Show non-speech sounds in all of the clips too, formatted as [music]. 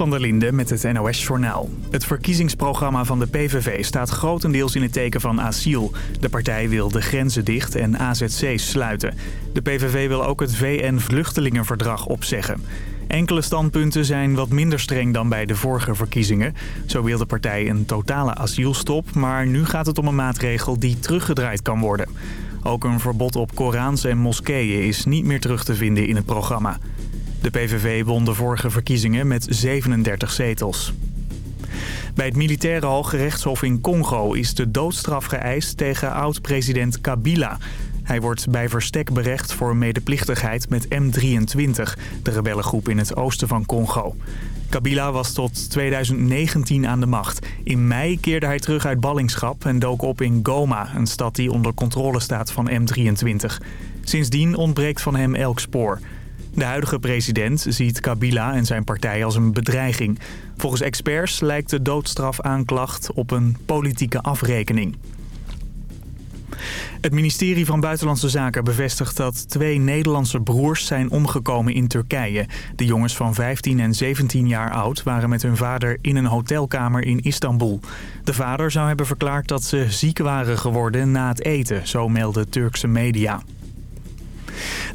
Van der Linde met het NOS-journaal. Het verkiezingsprogramma van de PVV staat grotendeels in het teken van asiel. De partij wil de grenzen dicht en AZC's sluiten. De PVV wil ook het VN-vluchtelingenverdrag opzeggen. Enkele standpunten zijn wat minder streng dan bij de vorige verkiezingen. Zo wil de partij een totale asielstop, maar nu gaat het om een maatregel die teruggedraaid kan worden. Ook een verbod op Korans en moskeeën is niet meer terug te vinden in het programma. De PVV won de vorige verkiezingen met 37 zetels. Bij het militaire hoge rechtshof in Congo is de doodstraf geëist tegen oud-president Kabila. Hij wordt bij verstek berecht voor medeplichtigheid met M23, de rebellengroep in het oosten van Congo. Kabila was tot 2019 aan de macht. In mei keerde hij terug uit ballingschap en dook op in Goma, een stad die onder controle staat van M23. Sindsdien ontbreekt van hem elk spoor. De huidige president ziet Kabila en zijn partij als een bedreiging. Volgens experts lijkt de doodstrafaanklacht op een politieke afrekening. Het ministerie van Buitenlandse Zaken bevestigt dat twee Nederlandse broers zijn omgekomen in Turkije. De jongens van 15 en 17 jaar oud waren met hun vader in een hotelkamer in Istanbul. De vader zou hebben verklaard dat ze ziek waren geworden na het eten, zo melden Turkse media.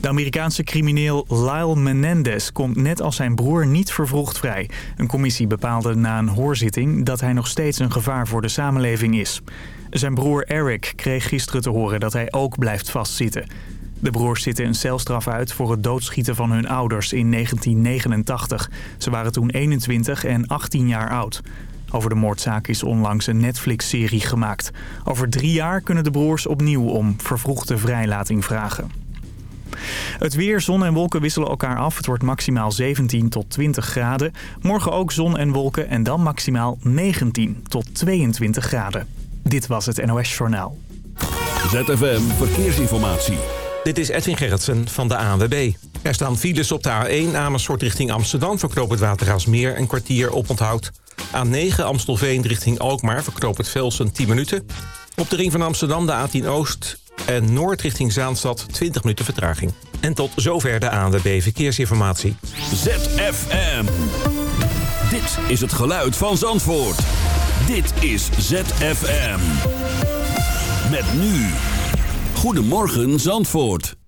De Amerikaanse crimineel Lyle Menendez komt net als zijn broer niet vervroegd vrij. Een commissie bepaalde na een hoorzitting dat hij nog steeds een gevaar voor de samenleving is. Zijn broer Eric kreeg gisteren te horen dat hij ook blijft vastzitten. De broers zitten een celstraf uit voor het doodschieten van hun ouders in 1989. Ze waren toen 21 en 18 jaar oud. Over de moordzaak is onlangs een Netflix-serie gemaakt. Over drie jaar kunnen de broers opnieuw om vervroegde vrijlating vragen. Het weer, zon en wolken wisselen elkaar af. Het wordt maximaal 17 tot 20 graden. Morgen ook zon en wolken en dan maximaal 19 tot 22 graden. Dit was het NOS Journaal. ZFM Verkeersinformatie. Dit is Edwin Gerritsen van de ANWB. Er staan files op de A1 Amersfoort richting Amsterdam... verknoopt het Watergaasmeer een kwartier op onthoud. A9 Amstelveen richting Alkmaar verknoopt het Velsen 10 minuten. Op de ring van Amsterdam de A10 Oost en Noord richting Zaanstad 20 minuten vertraging. En tot zover de ANWB Verkeersinformatie. ZFM. Dit is het geluid van Zandvoort. Dit is ZFM. Met nu. Goedemorgen Zandvoort.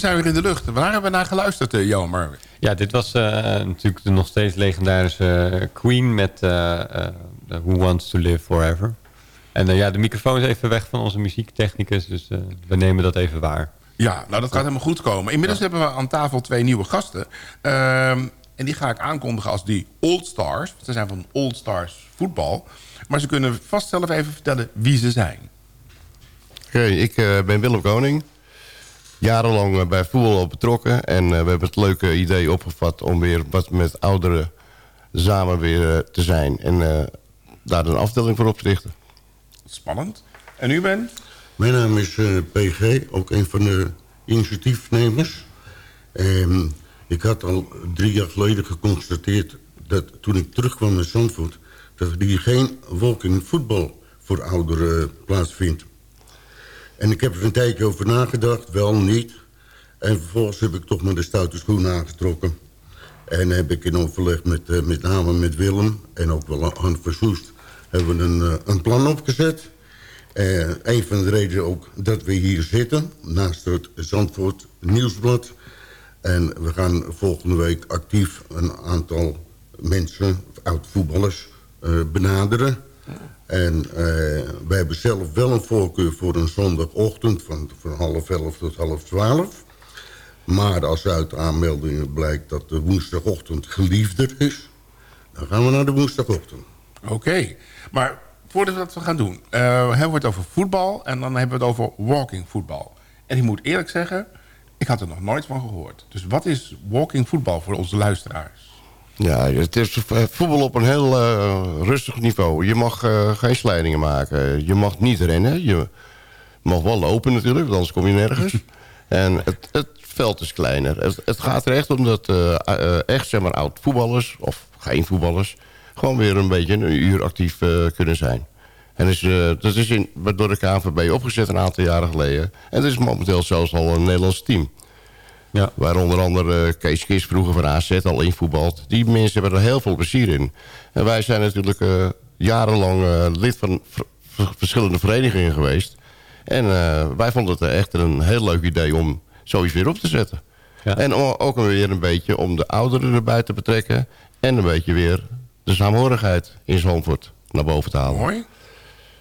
We zijn weer in de lucht. Waar hebben we naar geluisterd, uh, Jomer? Ja, dit was uh, natuurlijk de nog steeds legendarische uh, Queen met Who Wants to Live Forever. En ja, de microfoon is even weg van onze muziektechnicus, dus we nemen dat even waar. Ja, nou dat gaat helemaal goed komen. Inmiddels ja. hebben we aan tafel twee nieuwe gasten. Ehm, en die ga ik aankondigen als die Old Stars. Ze zijn van Old Stars voetbal. Maar ze kunnen vast zelf even vertellen wie ze zijn. Oké, okay, ik uh, ben Willem Koning. Jarenlang uh, bij voetbal betrokken. En uh, we hebben het leuke idee opgevat om weer wat met ouderen samen weer te zijn. En daar een afdeling voor op te richten. Spannend. En u bent? Mijn naam is PG, ook een van de initiatiefnemers. Um, ik had al drie jaar geleden geconstateerd dat toen ik terugkwam naar Zandvoort... dat er hier geen walking voetbal voor ouderen plaatsvindt. En ik heb er een tijdje over nagedacht, wel niet. En vervolgens heb ik toch maar de stoute schoen aangetrokken. En heb ik in overleg met, uh, met name met Willem en ook wel Han Versoest... hebben we een, uh, een plan opgezet. Uh, een van de redenen ook dat we hier zitten... naast het Zandvoort Nieuwsblad... En we gaan volgende week actief een aantal mensen, oud-voetballers, benaderen. En uh, wij hebben zelf wel een voorkeur voor een zondagochtend van, van half elf tot half twaalf. Maar als uit aanmeldingen blijkt dat de woensdagochtend geliefder is... dan gaan we naar de woensdagochtend. Oké, maar voordat we gaan doen... Uh, hebben we het over voetbal en dan hebben we het over walking voetbal. En ik moet eerlijk zeggen... Ik had er nog nooit van gehoord. Dus wat is walking voetbal voor onze luisteraars? Ja, het is voetbal op een heel uh, rustig niveau. Je mag uh, geen slijdingen maken. Je mag niet rennen. Je mag wel lopen natuurlijk, want anders kom je nergens. [laughs] en het, het, veld is kleiner. Het, het, gaat er echt om dat uh, echt zeg maar, oud voetballers, of geen voetballers... gewoon weer een beetje een uur actief kunnen zijn. En uh, dat is in, door de KNVB opgezet een aantal jaren geleden. En dat is momenteel zelfs al een Nederlands team. Ja. Waar onder andere uh, Kees Kis vroeger van AZ al invoetbalt. Die mensen hebben er heel veel plezier in. En wij zijn natuurlijk uh, jarenlang lid van verschillende verenigingen geweest. En wij vonden het echt een heel leuk idee om zoiets weer op te zetten. Ja. En ook weer een beetje om de ouderen erbij te betrekken. En een beetje weer de saamhorigheid in Zandvoort naar boven te halen. Mooi.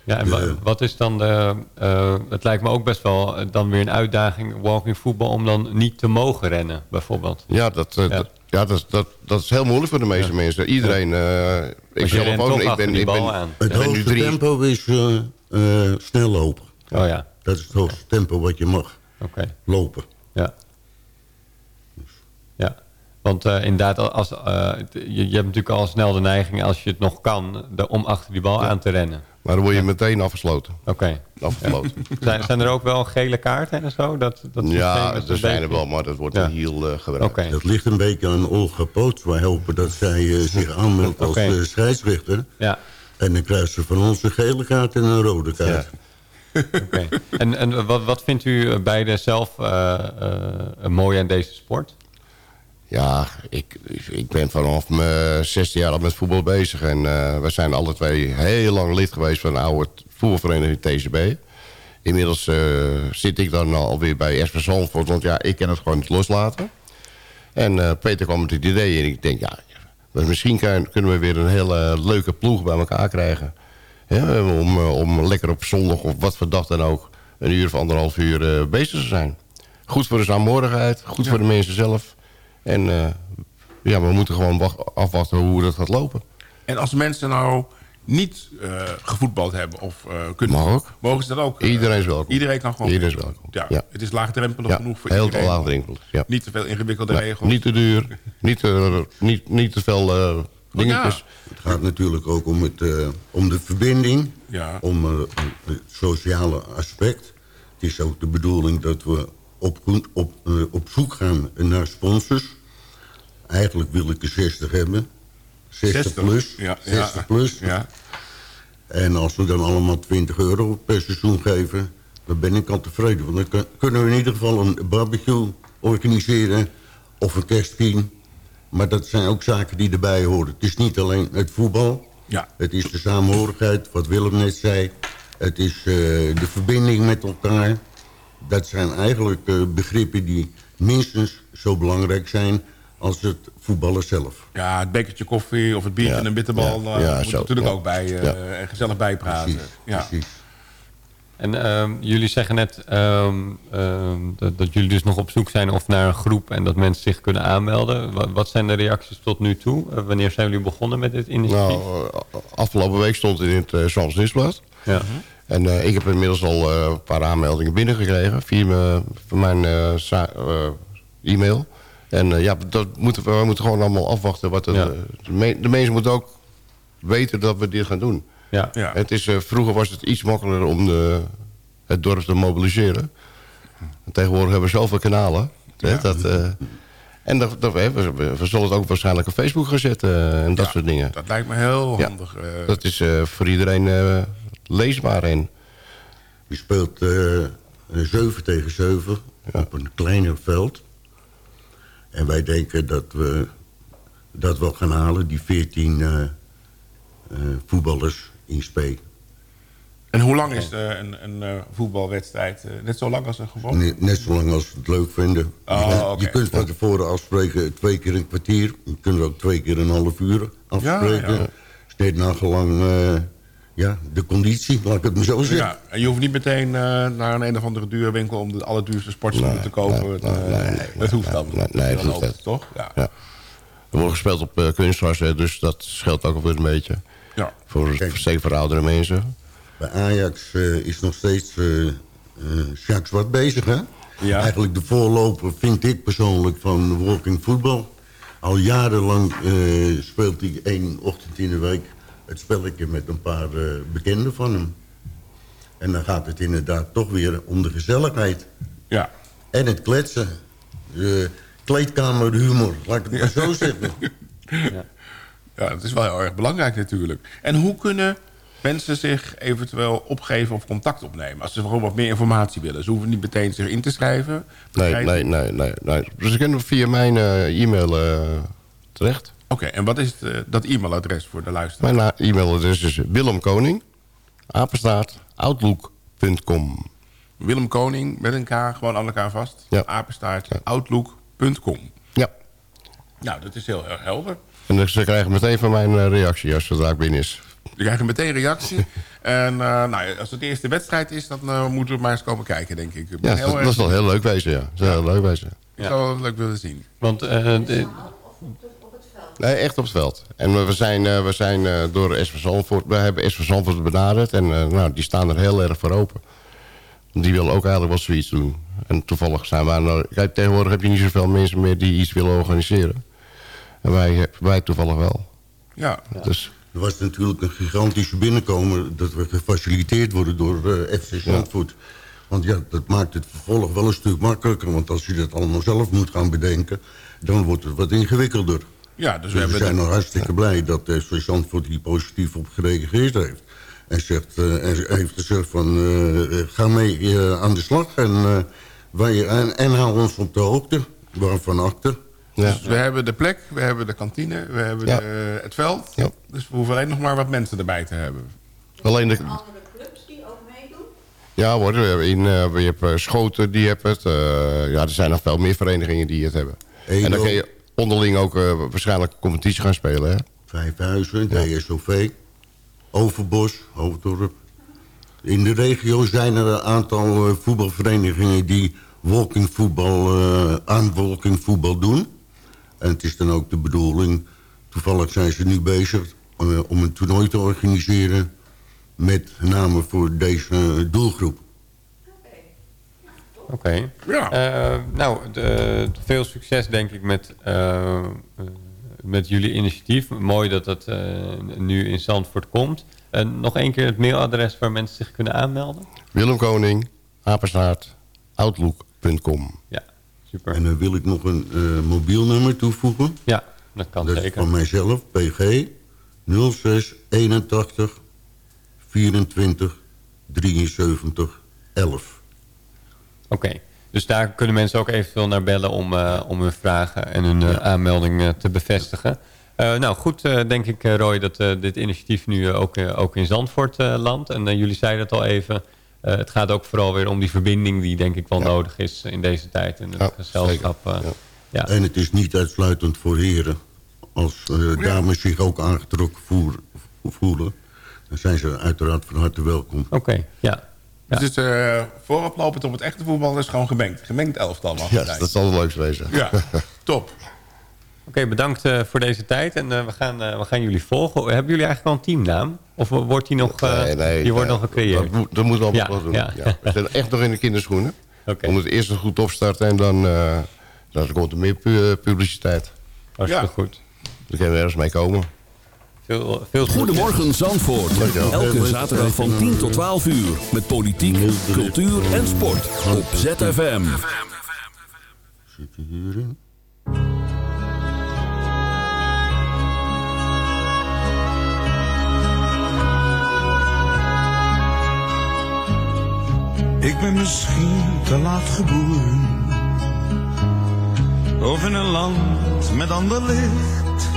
Ja, en wat is dan de... Uh, het lijkt me ook best wel dan weer een uitdaging, walking voetbal... om dan niet te mogen rennen, bijvoorbeeld. Ja, dat, uh, ja. dat, ja, dat, dat, dat is heel moeilijk voor de meeste ja. mensen. Iedereen... Uh, ik zelf ook, ik ben, ik ben, aan. Het hoogste drie... tempo is snel lopen. Oh ja. Dat is het hoogste tempo wat je mag okay. lopen. Ja. Ja. Want uh, inderdaad, als, uh, je, je, hebt natuurlijk al snel de neiging... als je het nog kan, de, om achter die bal ja. aan te rennen. Maar dan word je meteen afgesloten. Oké. Okay. Afgesloten. [laughs] zijn, zijn er ook wel gele kaarten en zo? Dat, dat ja, er zijn er wel, maar dat wordt ja. heel uh, gebruikt. Okay. Dat ligt een beetje aan Olga Poots. Wij hopen dat zij uh, zich aanmeldt als okay. uh, scheidsrechter. Ja. En dan krijgt ze van ons een gele kaart en een rode kaart. Ja. Oké. En, en wat, wat vindt u beide zelf mooi aan deze sport? Ja, ik, ik ben vanaf mijn 16 jaar al met voetbal bezig. En uh, we zijn alle twee heel lang lid geweest van de oude voetbalvereniging TCB. Inmiddels uh, zit ik dan alweer bij SV Zandvoort. Want ja, ik kan het gewoon niet loslaten. En uh, Peter kwam met het idee en ik denk, ja, misschien kan, kunnen we weer een hele leuke ploeg bij elkaar krijgen. Ja, om, om lekker op zondag of wat voor dag dan ook een uur of anderhalf uur bezig te zijn. Goed voor de saamhorigheid, goed ja. voor de mensen zelf. En uh, ja, we moeten gewoon afwachten hoe dat gaat lopen. En als mensen nou niet uh, gevoetbald hebben of uh, kunnen... Mag ook. Mogen ze dat ook? Iedereen is welkom. Iedereen kan gewoon... Iedereen is welkom. Ja, ja. Het is laagdrempelig ja, genoeg voor heel iedereen. Heel laagdrempelig, ja. Niet te veel ingewikkelde nee, regels. Niet te duur. niet, te, niet, niet te veel uh, dingetjes. Het gaat natuurlijk ook om, het, om de verbinding. Ja. Om het sociale aspect. Het is ook de bedoeling dat we op, op, op zoek gaan naar sponsors eigenlijk wil ik er 60 hebben. 60, 60 plus. Ja, 60 ja, plus. Ja. En als we dan allemaal 20 euro per seizoen geven... dan ben ik al tevreden. Want dan kunnen we in ieder geval een barbecue organiseren... of een kerstkien. Maar dat zijn ook zaken die erbij horen. Het is niet alleen het voetbal. Ja. Het is de samenhorigheid, wat Willem net zei. Het is uh, de verbinding met elkaar. dat zijn eigenlijk eh, begrippen die minstens zo belangrijk zijn als het voetballen zelf. Ja, het bekertje koffie of het biertje Ja, en een bitterbal... ja, eh, ja, moet zo, natuurlijk ja. ook bij eh, Ja. en gezellig bijpraten. Precies, Ja. precies. En ehm, jullie zeggen net ehm, ehm, dat, dat jullie dus nog op zoek zijn of naar een groep en dat mensen zich kunnen aanmelden. Wat, wat zijn de reacties tot nu toe? Eh, wanneer zijn jullie begonnen met dit initiatief? Nou, afgelopen week stond het in het uh, Nieuwsblad. ja. En eh, ik heb inmiddels al eh, een paar aanmeldingen binnengekregen via mijn, via mijn sa- e-mail. En eh, ja, dat moeten we, we moeten gewoon allemaal afwachten. Wat het, Ja. eh, de, me- de mensen moeten ook weten dat we dit gaan doen. Ja. Ja. Het is, eh, vroeger was het iets makkelijker om de, het dorp te mobiliseren. En tegenwoordig hebben we zoveel kanalen. hè, dat, eh, en dat, dat, we, we- we zullen het ook waarschijnlijk op Facebook gaan zetten en dat Ja, soort dingen. Dat lijkt me heel Ja. handig. eh. Dat is eh, voor iedereen eh, leesbaar en Je speelt eh 7 tegen 7 op een kleiner veld. En wij denken dat we dat wel gaan halen, die 14 eh, eh, voetballers in spe. En hoe lang is eh, een, een eh, voetbalwedstrijd? Net zo lang als een gewoon? Net, net zolang als we het leuk vinden. Oh, je, kunt van tevoren afspreken twee keer een kwartier. Je kunt ook twee keer een half uur afspreken. Ja, ja. Is net nagelang ja, de conditie, laat ik het maar zo zeggen. Ja, en je hoeft niet meteen eh, naar een een of andere dure winkel... om de allerduurste sportschoenen Nee, te kopen. nee, nee, eh, nee, nee, dat hoeft nee, dan. nee, dat hoeft toch? Ja. Ja. Er wordt gespeeld op uh, dus dat scheelt ook alweer een beetje. Ja. Voor, Kijk. zeker voor oudere mensen. Bij Ajax is nog steeds eh eh Jacques Zwart bezig, hè? Ja. Eigenlijk de voorloper vind ik persoonlijk van walking voetbal. Al jarenlang eh, speelt hij één ochtend in de week het spelletje met een paar eh, bekenden van hem. En dan gaat het inderdaad toch weer om de gezelligheid. ja. En het kletsen. De kleedkamerhumor, laat ik het maar zo zeggen. [laughs] Ja, dat is wel heel erg belangrijk natuurlijk. En hoe kunnen mensen zich eventueel opgeven of contact opnemen? Als ze gewoon wat meer informatie willen. Ze hoeven niet meteen zich in te schrijven. Nee, nee, nee, nee, nee. Dus ze kunnen via mijn eh, e-mail eh, terecht. Oké, en wat is het, eh, dat e-mailadres voor de luisteraar? Mijn e-mailadres is Willem Koning, apenstaart, outlook.com. Willem Koning met een K, gewoon aan elkaar vast. Ja. Apenstaart, Ja. outlook.com. Ja, Nou, dat is heel erg helder. en dus ze krijgen meteen van mijn eh, reactie als het daar binnen is. Je krijgt meteen reactie. [laughs] en eh, nou, als het de eerste wedstrijd is, dan moeten we maar eens komen kijken, denk ik. Ja, heel dat, erg- dat is wel heel leuk wezen, ja. Dat is heel leuk wezen. Ik zou wel leuk willen zien. Want eh, de- Nee, echt op het veld. En we- we zijn, eh, we zijn eh, door SV Zandvoort... We hebben SV Zandvoort benaderd. En eh, nou, die staan er heel erg voor open. Die willen ook eigenlijk wel zoiets doen. En toevallig zijn wij... Nou, kijk, tegenwoordig heb je niet zoveel mensen meer die iets willen organiseren. En wij, wij toevallig wel. Ja, Dus Er was natuurlijk een gigantische binnenkomen... dat we gefaciliteerd worden door eh, FC Zandvoort. Want ja, dat maakt het vervolg wel een stuk makkelijker. Want als je dat allemaal zelf moet gaan bedenken... dan wordt het wat ingewikkelder. Ja dus we Dus we hebben... zijn de- nog hartstikke blij dat FC Zandvoort hier positief op gereageerd heeft. En, zegt, eh, en heeft gezegd van, eh, eh, ga mee eh, aan de slag. En, eh, wij, en, en hou ons op de hoogte, waarvan achter. ja. Dus we hebben de plek, we hebben de kantine, we hebben Ja. de- het veld. Ja. Dus we hoeven alleen nog maar wat mensen erbij te hebben. alleen de... andere clubs die ook meedoen? Ja hoor, we hebben in, eh, je hebt eh, Schoten, die hebben het. eh, ja, er zijn nog veel meer verenigingen die het hebben. Edo. En dan kun je onderling ook eh, waarschijnlijk competitie gaan spelen, hè? Vijfhuizen, DSOV, Overbos, Hoofddorp. In de regio zijn er een aantal eh, voetbalverenigingen die walkingvoetbal, eh aan walkingvoetbal doen. En het is dan ook de bedoeling, toevallig zijn ze nu bezig om een toernooi te organiseren met name voor deze doelgroep. Oké. Ja. Eh, nou, de- veel succes denk ik met, eh, met jullie initiatief. Mooi dat dat eh, nu in Zandvoort komt. En nog één keer het mailadres waar mensen zich kunnen aanmelden. Willem Koning, apenstaart, outlook.com. Ja, super. En dan wil ik nog een eh, mobiel nummer toevoegen. ja, dat kan Dat is zeker. van mijzelf, PG 06 81 24 73 11. Oké, dus daar kunnen mensen ook eventueel naar bellen om, eh, om hun vragen en hun eh, aanmelding eh, te bevestigen. Eh, nou goed, eh, denk ik eh, Roy dat eh, dit initiatief nu ook, ook in Zandvoort eh, landt. En jullie zeiden het al even, het gaat ook vooral weer om die verbinding die denk ik wel Ja. nodig is in deze tijd. En het Ja, gezelschap. eh, Ja. ja. En het is niet uitsluitend voor heren. Als dames zich ook aangetrokken voer- voelen... dan zijn ze uiteraard van harte welkom. Oké, ja. Ja. Dus uh, vooroplopend op het echte voetbal is gewoon gemengd. Gemengd elftal mag Ja, het dat zal het leukste wezen. Ja, [laughs] top. Oké, bedankt eh, voor deze tijd. En eh, we, gaan, eh, we gaan jullie volgen. Hebben jullie eigenlijk al een teamnaam? Of wordt die nog, eh, Nee, nee, die wordt nog gecreëerd? Dat, moet- dat moeten we allemaal Ja, doen. ja. Ja. We zijn echt nog in de kinderschoenen. Oké, We moeten eerst goed opstarten en dan, eh, dan komt er meer pu- publiciteit. hartstikke Ja. goed. Dan kunnen we ergens mee komen. Veel, veel Goedemorgen Zandvoort. Elke zaterdag van 10 tot 12 uur. Met politiek, cultuur en sport. Op ZFM. Zit je hierin? Ik ben misschien te laat geboren. Of in een land met ander licht.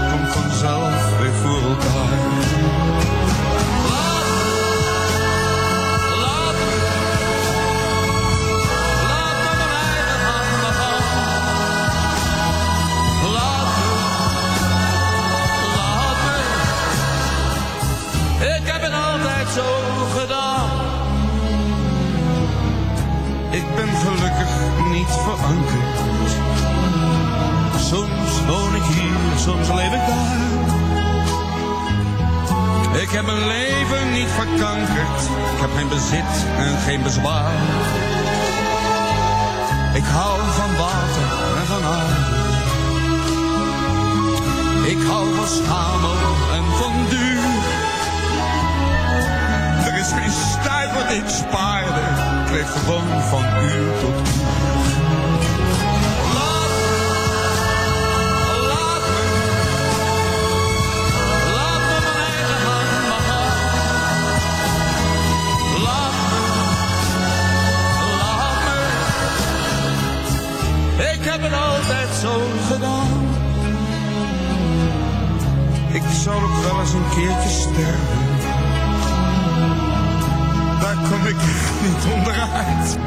komt vanzelf weer voor elkaar. Laat me, laat me, laat me mijn handen gaan. Laat me, laat me, ik heb het altijd zo gedaan. Ik ben gelukkig niet verankerd. Soms woon ik hier, soms leef ik daar. Ik heb mijn leven niet verkankerd. Ik heb geen bezit en geen bezwaar. Ik hou van water en van aarde. Ik hou van schamel en van duur. Er is geen stuip wat ik spaarde. Ik leef gewoon van uur tot uur. Zal ook wel eens een keertje sterven. Daar kom ik [laughs] niet onderuit.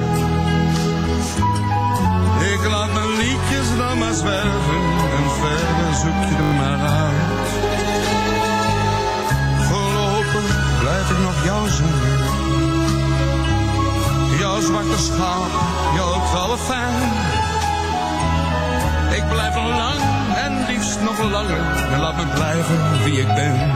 Ik laat mijn liedjes dan maar zwerven en verder zoek je er maar uit. Voorlopig blijf ik nog jou zingen. Jouw zwarte schaap, jouw fan. Ik blijf nog lang liefst nog langer. En laat me blijven wie ik ben.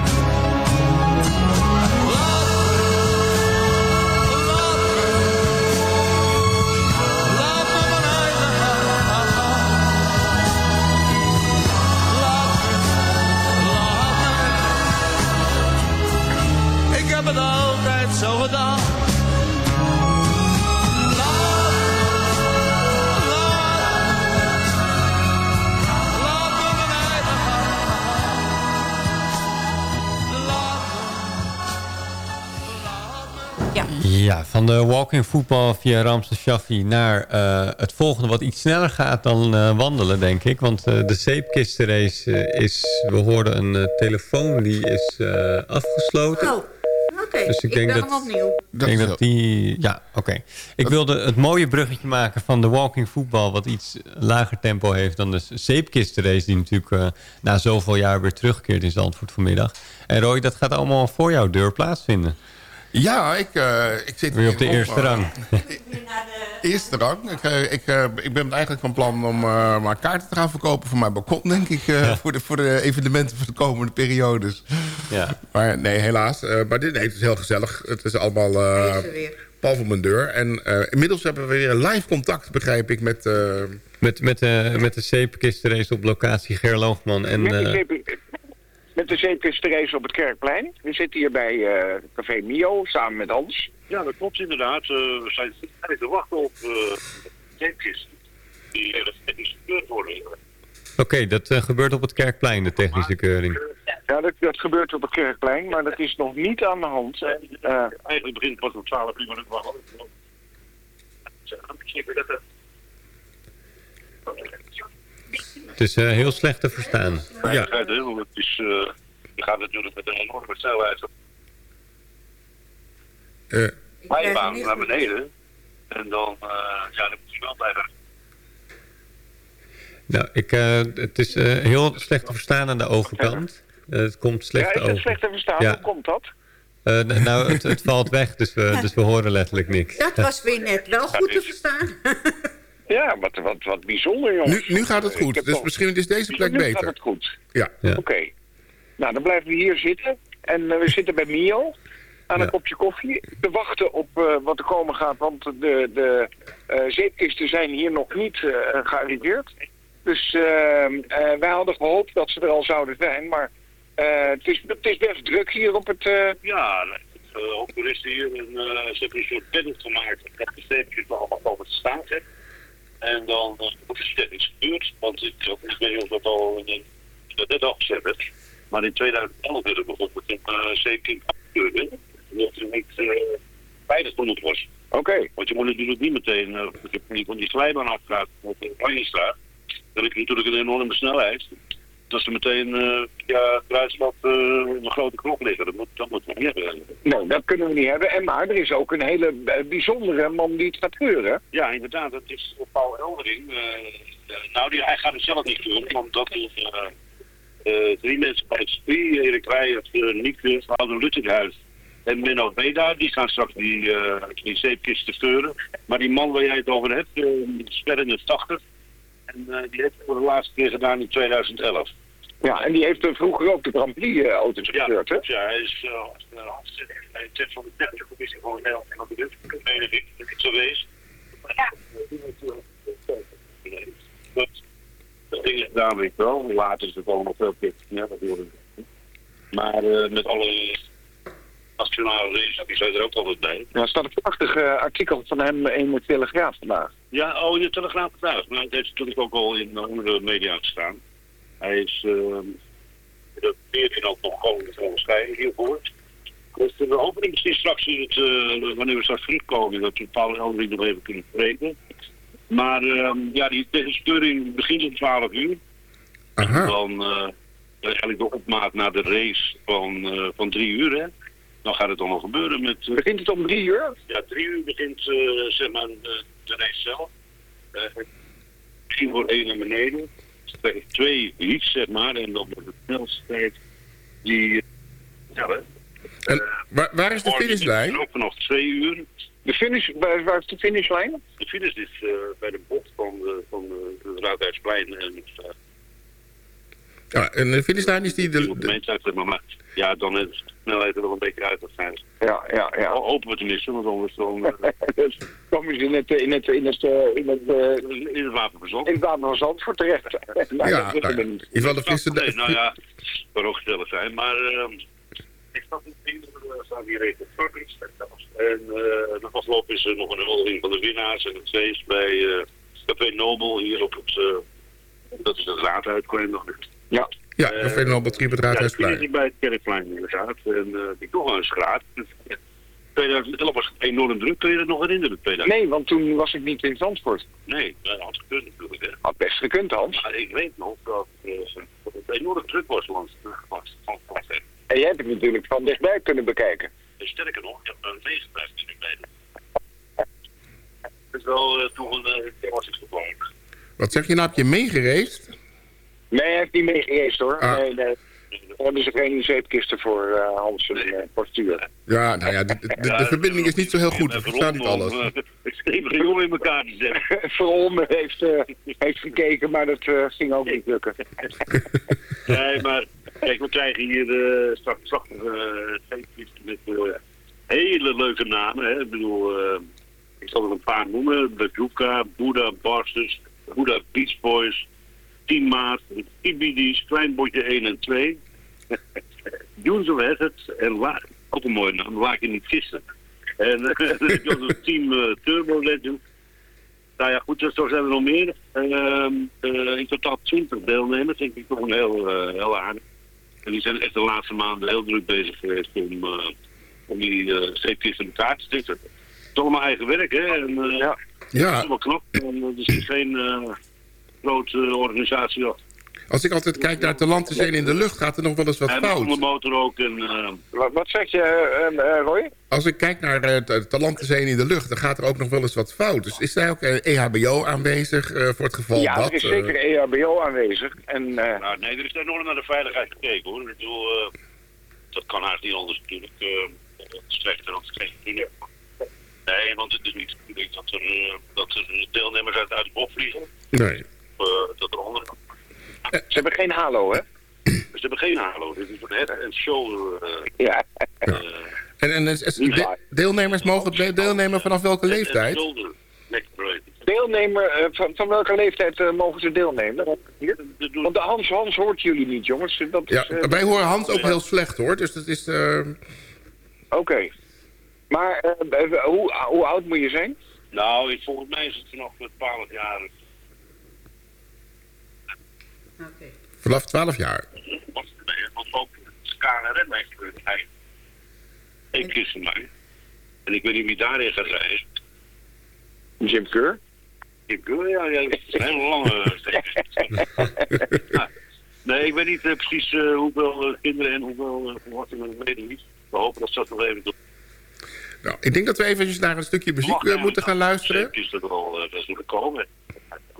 Van de walking voetbal via Ramses Shaffi naar eh, het volgende wat iets sneller gaat dan eh, wandelen, denk ik. Want eh, de zeepkistenrace is, we hoorden een telefoon die is eh, afgesloten. Oh, Oké, Dus ik ik, denk dat- opnieuw. Ik denk dat die... Ja, oké. Ik wilde het mooie bruggetje maken van de walking voetbal... wat iets lager tempo heeft dan de zeepkistenrace... die natuurlijk na zoveel jaar weer terugkeert in Zandvoort vanmiddag. En Roy, dat gaat allemaal voor jouw deur plaatsvinden. Ja, ik, eh, ik zit Weer op de eerste eh, rang. [laughs] Eerste rang. Ik, eh, ik, ik ben eigenlijk van plan om eh, maar kaarten te gaan verkopen voor mijn balkon, [laughs] denk ik. eh, voor, de, voor de evenementen voor de komende periodes. Ja. Maar nee, helaas. Eh, maar dit, nee, het is heel gezellig. Het is allemaal eh pal voor mijn deur. En eh, inmiddels hebben we weer live contact, begrijp ik, met... eh, Met, met, de met de zeepkistenrace op locatie Gerloogman. En, Met de, eh, met de zeepkistenrace op het Kerkplein. We zitten hier bij eh, Café Mio samen met Hans. Ja, dat klopt inderdaad. Eh, we zijn eigenlijk te wachten op uh, zeepkisten die uh, technisch gekeurd worden. Oké, dat eh, gebeurt op het Kerkplein, de technische keuring. Ja, dat, dat gebeurt op het Kerkplein, maar dat is nog niet aan de hand. Eh, Eigenlijk begint het pas om 12 uur, maar dat wachten. Het is eh, heel slecht te verstaan. Ja, het is, uh, je gaat natuurlijk met een enorme snelheid uh, rijbaan naar beneden. En dan, uh, ja, dan moet je wel blijven. Nou, ik, uh, het is uh, heel slecht te verstaan aan de overkant. het komt slecht ja, is het over. slecht te verstaan? Ja. Hoe komt dat? nou, het, het, valt weg, dus we, dus we horen letterlijk niks. Dat was weer net wel goed te verstaan. [laughs] Ja, wat, wat, wat bijzonder, jongens. Nu, nu gaat het goed, dus toch... misschien is deze plek nu beter. gaat het goed. Ja. ja. Oké. Okay. Nou, dan blijven we hier zitten. En uh, we zitten bij Mio aan een ja. kopje koffie. Te wachten op uh, wat er komen gaat, want de, de uh, zeepkisten zijn hier nog niet gearriveerd. Dus wij hadden gehoopt dat ze er al zouden zijn, maar het, is, het is best druk hier op het... Ja, een hoop toeristen hier. En, ze hebben een soort tent gemaakt dat de zeepjes nog allemaal komen te staan. En dan uh, wordt het technisch gebeurd, want ik, ik weet niet of dat al in, net werd. Maar in 2011 werd er bijvoorbeeld een uh, zeepkind afgekeurd, omdat het niet uh, veilig genoeg was. Oké. Okay. Want je moet natuurlijk niet meteen, uh, je van die glijbaan afgaat op de Oranje-straat. Dan heb je natuurlijk een enorme snelheid. Dat ze meteen, uh, ja, uh, een grote klok liggen. Dat moet, dat moet we niet hebben. Nee, dat kunnen we niet hebben. En maar er is ook een hele bijzondere man die het gaat keuren. Ja, inderdaad. Dat is Paul Eldering. Uh, nou, die, hij gaat het zelf niet keuren, want dat is drie mensen bij het circuit. Erik Rijert, Nieke, Houden Luttinghuis en Menno Beda. Die gaan straks die, uh, die zeepkisten keuren. Maar die man waar jij het over hebt, uh, Sper in de 80. En uh, die heeft het voor de laatste keer gedaan in 2011. Ja, en die heeft uh, vroeger ook de Grand Prix-auto's ja, gekeurd, hè? Ja, hij is uh, van de technische commissie van Nederland en dat is ik geweest. Ja. Dat, dat ding is gedaan, weet ik wel. Later is het allemaal veel keer ja, natuurlijk. Maar uh, met alle nationale races, die zijn er ook altijd bij. Ja, er staat een prachtig uh, artikel van hem in de Telegraaf vandaag. Ja, oh, in de Telegraaf vandaag. Maar het heeft natuurlijk ook al in andere media gestaan. Hij is, uh, dat leert hij ook nog gewoon volgens mij hiervoor. Dus we hopen misschien straks, het, uh, wanneer we straks terugkomen, dat we Paul Eldering nog even kunnen spreken. Maar uh, ja, die technische keuring begint om 12 uur. Aha. En dan uh, eigenlijk de opmaat naar de race van, uh, van 3 uur, hè. Dan gaat het allemaal gebeuren met... Uh, begint het om 3 uur? Ja, 3 uur begint uh, zeg maar de, de race zelf. Uh, misschien voor één naar beneden. Twee iets, zeg maar. En dan de snelste tijd die... Ja, hè. En waar, waar is de finishlijn? Ook nog twee uur. De finish, waar, waar is de finishlijn? De finish is uh, bij de bocht van de, van de, de Raadhuisplein. En, uh, ja, en de finishlijn is die... De, de... de... Maar ja, dan is de snelheid er nog een beetje uit waarschijnlijk. Ja, ja, ja. O, hopen we tenminste, want anders dan... Uh... [laughs] dus komen ze in het, in het, in het, in het, uh, in het wapen van Zandvoort. In het wapen van Zandvoort terecht. [laughs] nou, ja, nou, in ieder geval de frisse... Nee, nou ja, het kan ook gezellig zijn, maar... ik snap niet, er staan hier even En uh, de afgelopen is er nog een huldiging van de winnaars en het feest bij uh, Café Nobel hier op het... Uh, dat is het raadhuis, je nog niet. Ja. Ja, Café Nobel, Triep het Raadhuisplein. Ja, die bij het Kerkplein inderdaad. En uh, die toch wel eens graad. 2011 was het enorm druk, kun je dat nog herinneren? 2011? Nee, want toen was ik niet in Zandvoort. Nee, dat had gekund natuurlijk. Hè. Had best gekund, Hans. Maar ik weet nog dat, uh, dat het enorm druk was langs de Zandvoort. En jij hebt het natuurlijk van dichtbij kunnen bekijken. En sterker nog, ik heb een 59 meter. Het is wel uh, toch een uh, klassisch geval. Wat zeg je nou? Heb je meegereisd? Nee, hij heeft niet meegereisd hoor. Ah. Nee, nee. Daar hebben ze geen zeepkisten voor uh, Hans en uh, portuur. Ja, nou ja, de, de, de, de verbinding is niet zo heel goed. Ik versta niet alles. Ik schreef er jong in elkaar te zetten. [laughs] Verolme heeft, uh, heeft gekeken, maar dat uh, ging ook niet lukken. [laughs] nee, maar kijk, we krijgen hier uh, straks straks zeepkisten met hele leuke namen. Hè. Ik bedoel, ik zal er een paar noemen. Bajuka, Buddha Barsters, Buddha Beach Boys... 10 maart, Ibidis, Kleinbotje 1 en 2. Joens of het en La ook een mooie naam, laat je niet gisteren. En [laughs] uh, team uh, Turbo Legend. Nou ja, goed, zo zijn er nog meer. Uh, in totaal 20 deelnemers, denk ik toch een heel, uh, heel aardig. En die zijn echt de laatste maanden heel druk bezig geweest om, om die uh, zeepkist in elkaar te stikken. Het is allemaal eigen werk, hè? En, ja. ja. Dat is wel knap. En, is geen grote organisatie af. Als ik altijd kijk naar Talenten zijn in de lucht, gaat er nog wel eens wat en fout. En de motor ook. En, uh... wat, wat zeg je, uh, Roy? Als ik kijk naar uh, Talenten zijn in de lucht, dan gaat er ook nog wel eens wat fout. Dus is daar ook een EHBO aanwezig voor het geval ja, dat... Ja, er is zeker EHBO aanwezig. En, nou, nee, er is daar nog naar de veiligheid gekeken hoor. Ik bedoel, dat kan haast niet anders natuurlijk. slechter dan het. Nee, want het is niet natuurlijk dat er, dat er deelnemers uit, uit het bocht vliegen. Nee. Dat er andere ze hebben geen halo, hè? [clears throat] Ze hebben geen halo. Dit is een head and shoulder. Uh, ja. Uh, en, en de, deelnemers mogen deelnemen vanaf welke leeftijd? Deelnemer, uh, van, van welke leeftijd uh, mogen ze deelnemen? Hier? Want de Hans Hans hoort jullie niet, jongens. Dat ja, is, wij horen Hans ook heel slecht, hoor. Dus dat is... Oké. Okay. Maar hoe, hoe oud moet je zijn? Nou, volgens mij is het vanaf 12 jaar. Okay. Vanaf 12 jaar? Want ook KNRM heeft hij één keer van mij. En ik weet niet wie daarin gaat rijden. Jim Keur? Jim Keur, ja. ja dat is een hele lange [laughs] ja. Nee, ik weet niet uh, precies uh, hoeveel uh, kinderen en hoeveel volwassenen uh, weten niet. We hopen dat ze dat nog even doen. Nou, ik denk dat we eventjes naar een stukje muziek Mag, moeten gaan luisteren. Is er wel uh, zullen komen.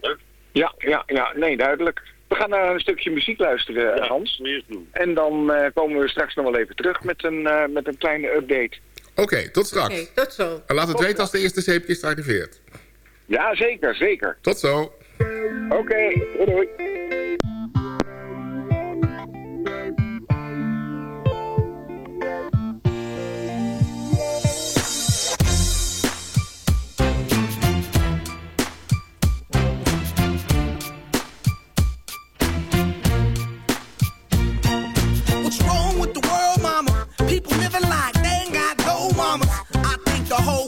Leuk. Ja, ja, ja, nee, duidelijk. We gaan naar een stukje muziek luisteren, ja, Hans. Doen. En dan uh, komen we straks nog wel even terug met een, uh, met een kleine update. Oké, okay, tot straks. Okay, tot zo. En laat het tot weten als de eerste zeepkist arriveert. Ja, zeker, zeker. Tot zo. Oké, okay, doei, doei. the whole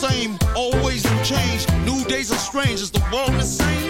same. Always new change. New days are strange. Is the world the same?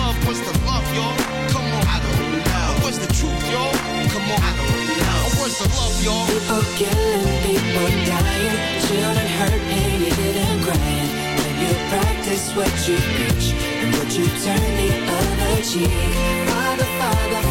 What's the love, y'all? Come on, I don't know. What's the truth, y'all? Come on, I don't know. What's the love, y'all? People killing, people dying, children hurt and crying. When you practice what you preach and what you turn the other cheek. Father, Father,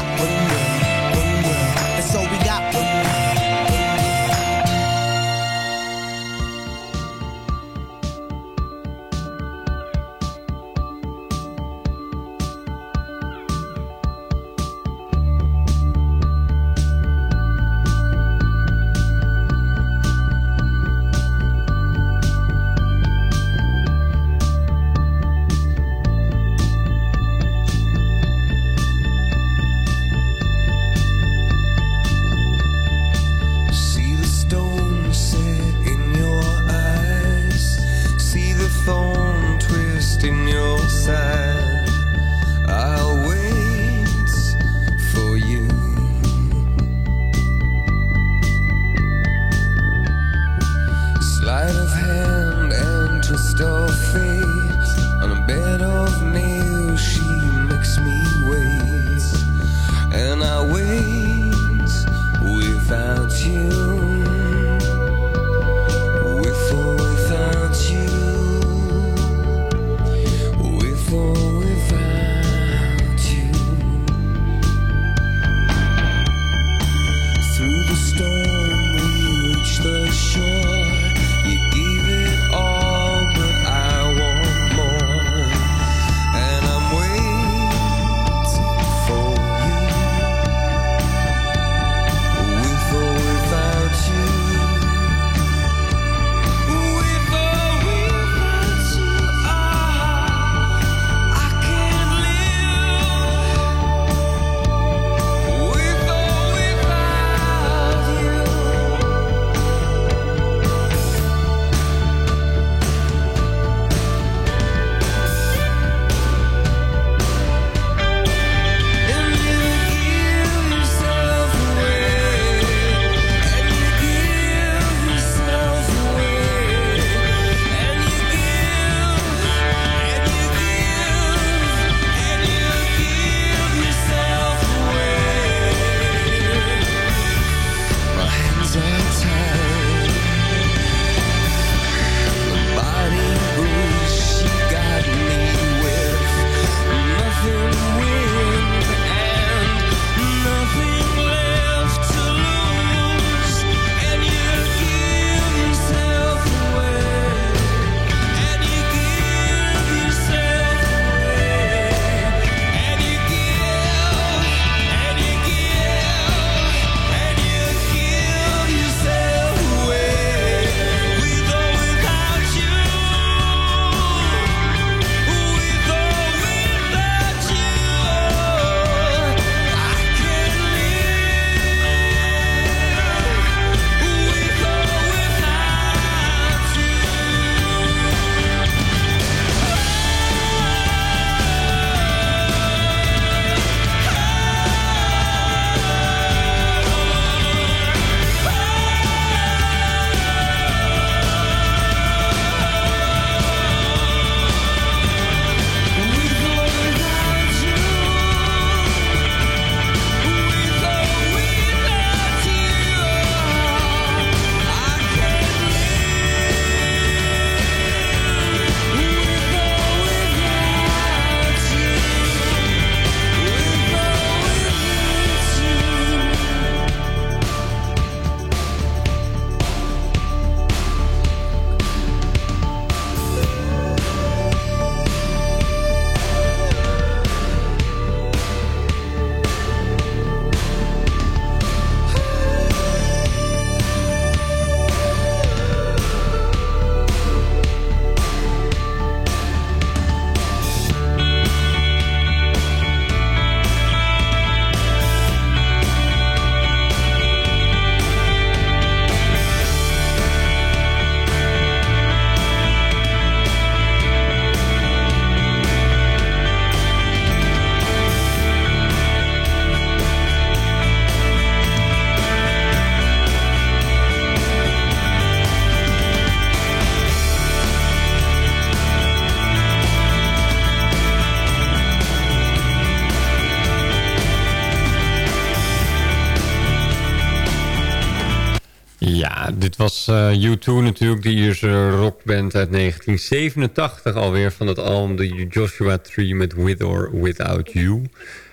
eh, U2 natuurlijk, de Ierse rockband uit 1987 alweer van het album de Joshua Tree met With or Without You.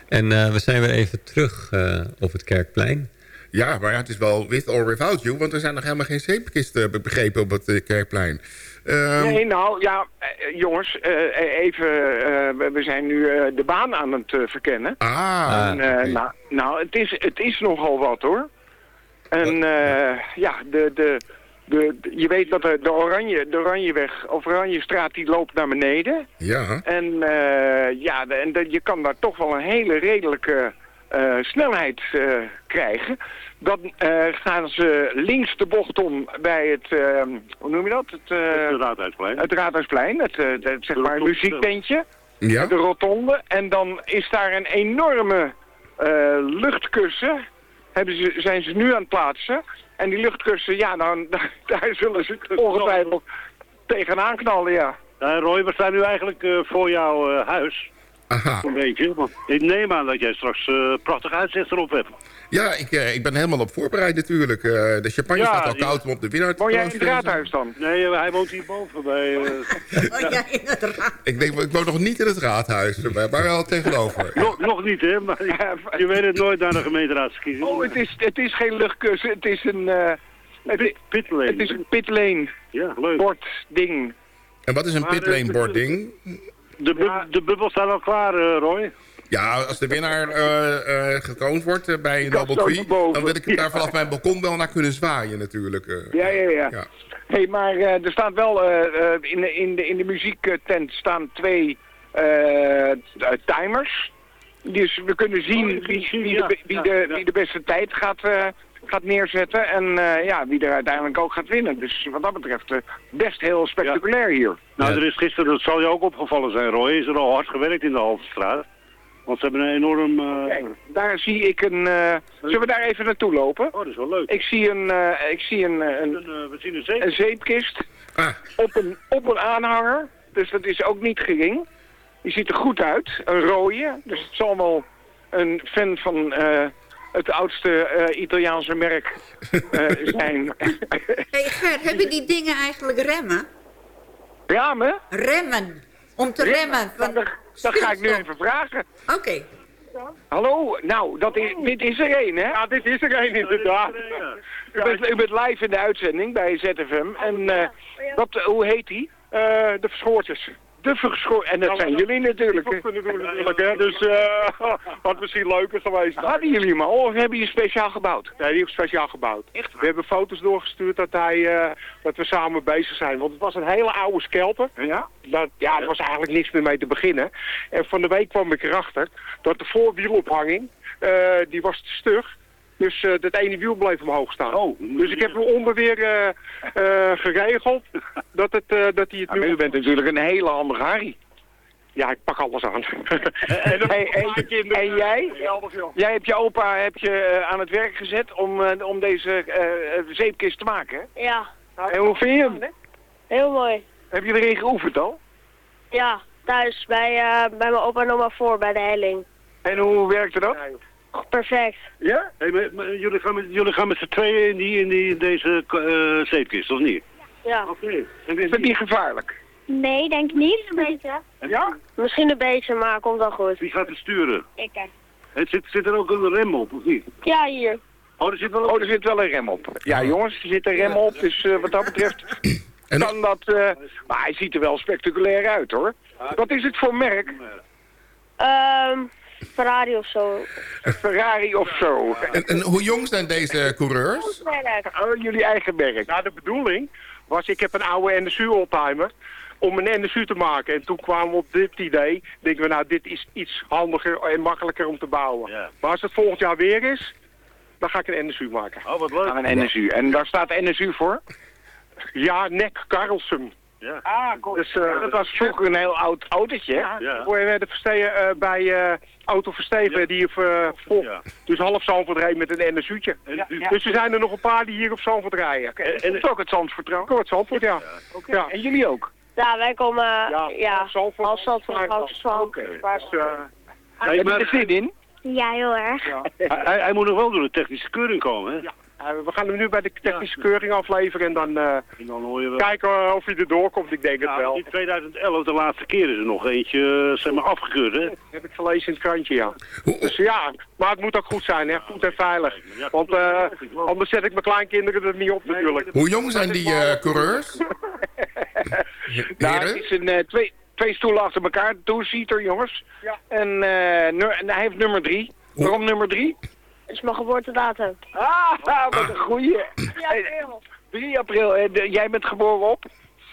En eh, we zijn weer even terug eh, op het Kerkplein. Ja, maar ja, het is wel with or without you, want er zijn nog helemaal geen zeepkisten begrepen op het Kerkplein. Ehm, Nee, nou ja, jongens, eh, even, eh, we- zijn nu eh, de baan aan het verkennen. Ah, En, eh, nou, nou het, is, het is nogal wat hoor. En eh, ja, de, de, de, de- je weet dat de, de, oranje, de Oranjeweg of Oranjestraat die loopt naar beneden. Ja. En eh, ja, de, en de- je kan daar toch wel een hele redelijke eh, snelheid eh, krijgen. Dan eh, gaan ze links de bocht om bij het, eh, hoe noem je dat? Het, eh, Het Raadhuisplein. het Raadhuisplein, het, eh, het, zeg maar. Ja. De rotonde. En dan is daar een enorme eh, luchtkussen. Hebben ze, zijn ze nu aan het plaatsen. En die luchtkussen, ja, dan, [laughs] daar, zullen ze ongetwijfeld tegenaan knallen, ja. Ja, Roy, we staan nu eigenlijk eh, voor jouw eh, huis. Aha. Een beetje. Ik neem aan dat jij straks eh, prachtig uitzicht erop hebt. Ja, ik, eh, ik ben helemaal op voorbereid natuurlijk. Eh, de champagne Ja, staat al koud om op de winnaar te Woon jij in het raadhuis dan? Nee, hij woont hierboven bij... eh, [laughs] Ik denk, ik woon nog niet in het raadhuis, maar wel tegenover. [laughs] nog, nog niet, hè? Maar je, je weet het nooit naar de gemeenteraadsverkiezingen. Oh, het is, het is geen luchtkussen, het is een... eh het, i- Pitlane. het is een pitlane. Ja, leuk. Bord, ding. En wat is een eh, pitlane De, bu de bubbels staan al klaar, eh, Roy. Ja, als de winnaar eh, eh, gekroond wordt bij een Double Tree... dan wil ik daar vanaf mijn balkon wel naar kunnen zwaaien natuurlijk. eh. Ja, ja, ja. Ja. hey, maar eh, er staat wel... eh, eh, in, de, in, de, in de muziektent staan twee eh, timers. Dus we kunnen zien Oh, wie, wie, de, wie, de, wie de beste tijd gaat, eh, gaat neerzetten. En eh, ja, wie er uiteindelijk ook gaat winnen. Dus wat dat betreft eh, best heel spectaculair hier. Nou, er is gisteren, dat zal je ook opgevallen zijn, Roy, is er al hard gewerkt in de Haltestraat. Want ze hebben een enorm... eh, Kijk, daar zie ik een... eh, zullen we daar even naartoe lopen? Oh, dat is wel leuk. Ik zie een, eh, ik zie een, een, Een, we zien een zee. een zeepkist Ah, op een, op een aanhanger. Dus dat is ook niet gering. Die ziet er goed uit. Een rode. Dus het zal wel een fan van eh, het oudste eh, Italiaanse merk eh, [laughs] zijn. Hey Ger, hebben die dingen eigenlijk remmen? Ramen? Remmen. Om te remmen. Van Dat, dat ga ik nu even vragen. Oké. Hallo, nou, dat is, dit is er één, hè? Ja, dit is er één, inderdaad. U bent, u bent live in de uitzending bij ZFM. En eh, wat, hoe heet die? de Verschoortjes. De. En dat zijn jullie natuurlijk. natuurlijk, hè. Dus uh, [laughs] wat misschien leuker geweest. Hadden jullie hem al of hebben jullie speciaal gebouwd? Nee, die speciaal gebouwd. Echt We hebben foto's doorgestuurd dat, hij, eh, dat we samen bezig zijn. Want het was een hele oude skelter. Ja? Dat, ja, er was eigenlijk niks meer mee te beginnen. En van de week kwam ik erachter dat de voorwielophanging, eh, die was te stug. Dus eh dat ene wiel bleef omhoog staan. Oh, dus ik heb hem onder weer eh, eh, geregeld dat, het, eh, dat hij het nu... u bent natuurlijk een hele handige Harry. Ja, ik pak alles aan. [laughs] En, en, jij? Jij hebt je opa heb je, aan het werk gezet om, eh, om deze zeepkist te maken, hè? Ja, En hoe vind je hem? heel mooi. Heb je erin geoefend al? Ja, thuis bij, eh, bij mijn opa en oma voor, bij de helling. En hoe werkte dat? Perfect. Ja? Hey, maar, maar jullie gaan met, jullie gaan met z'n tweeën in, die, in die, deze eh zeepkist, of niet? Ja. Oké. En Is dat niet gevaarlijk? Nee, denk niet. Een beetje. Ja? Misschien een beetje, maar komt wel goed. Wie gaat het sturen? Ik. Het zit, zit er ook een rem op, of niet? Ja, hier. Oh, er zit wel Oh, er zit wel een rem op. Ja, jongens, er zit een rem op. Dus eh, wat dat betreft [clears throat] kan dat... eh, maar hij ziet er wel spectaculair uit, hoor. Wat is het voor merk? Ehm, Ferrari of zo. Een Ferrari of zo. En, en hoe jong zijn deze coureurs? Oh, jullie eigen merk. Nou, de bedoeling was, ik heb een oude NSU-oldtimer om een NSU te maken. En toen kwamen we op dit idee, denken we nou, dit is iets handiger en makkelijker om te bouwen. Maar als het volgend jaar weer is, dan ga ik een NSU maken. Oh, wat leuk. Aan een NSU. En daar staat NSU voor? Ja, Nek Carlsen. Ja. Ah, goed. Dus, eh, dat was vroeger een heel oud autootje, hè? Ja. We werden verstegen eh, bij eh Auto Versteven, die heeft eh, vol- Ja. dus half Zandvoort reed met een NSU'tje. Dus er zijn er nog een paar die hier op Zandvoort rijden. En, en, ook het Zandvoort uit Zandvoort, ja. ja. En jullie ook? Ja, wij komen, ja, ja Zandvoort. als Zandvoort, als Zandvoort. Dus, eh, Heb je er zin in? Ja, heel erg. hij, hij moet nog wel door de technische keuring komen, hè? Eh, we gaan hem nu bij de technische keuring afleveren en dan, eh, En dan hoor je wel. kijken of hij erdoor komt. Ik denk het Ja, wel. in 2011, de laatste keer, is er nog eentje eh, zeg maar, afgekeurd, hè? [laughs] Heb ik gelezen in het krantje, ja. Dus ja, maar het moet ook goed zijn, hè. Goed en veilig. Want eh, anders zet ik mijn kleinkinderen er niet op natuurlijk. Hoe jong zijn die eh, coureurs? [laughs] Nou, het Heren? is een eh, twee, twee stoelen achter elkaar, two-seater, jongens. En, eh, nu- en hij heeft nummer drie. Waarom nummer drie? Dat is mijn geboortedatum. Ah, wat een goeie. 3 april. En eh, jij bent geboren op?